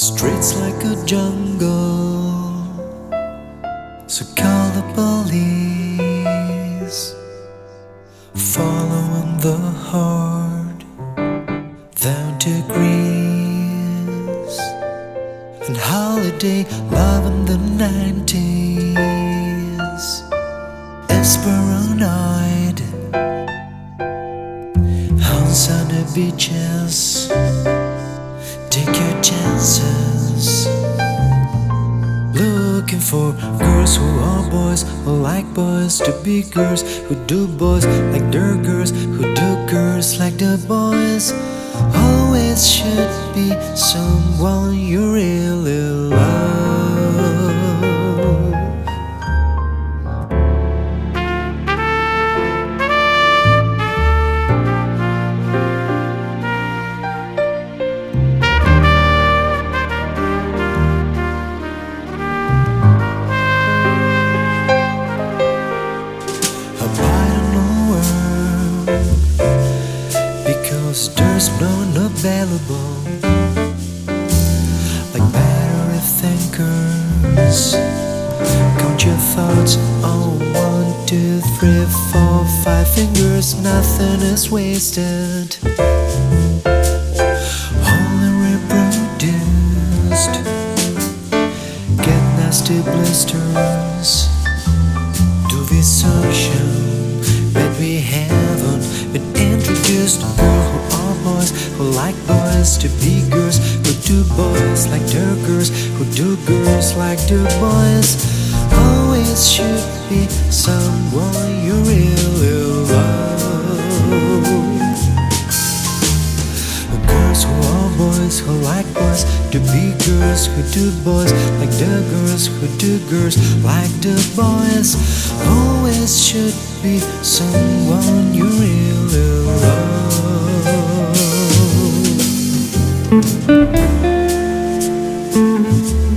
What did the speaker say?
Streets like a jungle, so call the police. Following the heart down to Greece and holiday love in the 90s. Esperanite on sunny beaches. Take your chances. Looking for girls who are boys, who like boys to be girls, who do boys like their girls, who do girls like the boys. Always should be someone you really because there's available like battery thinkers. Count your thoughts on one, two, three, four, five fingers. Nothing is wasted. Only reproduced. Get nasty blisters to this ocean who like boys to be girls who do boys like their girls who do girls like their boys always should be someone you really love Girls who are boys who like boys to be girls who do boys like the girls who do girls like the boys. Always should be someone you really love.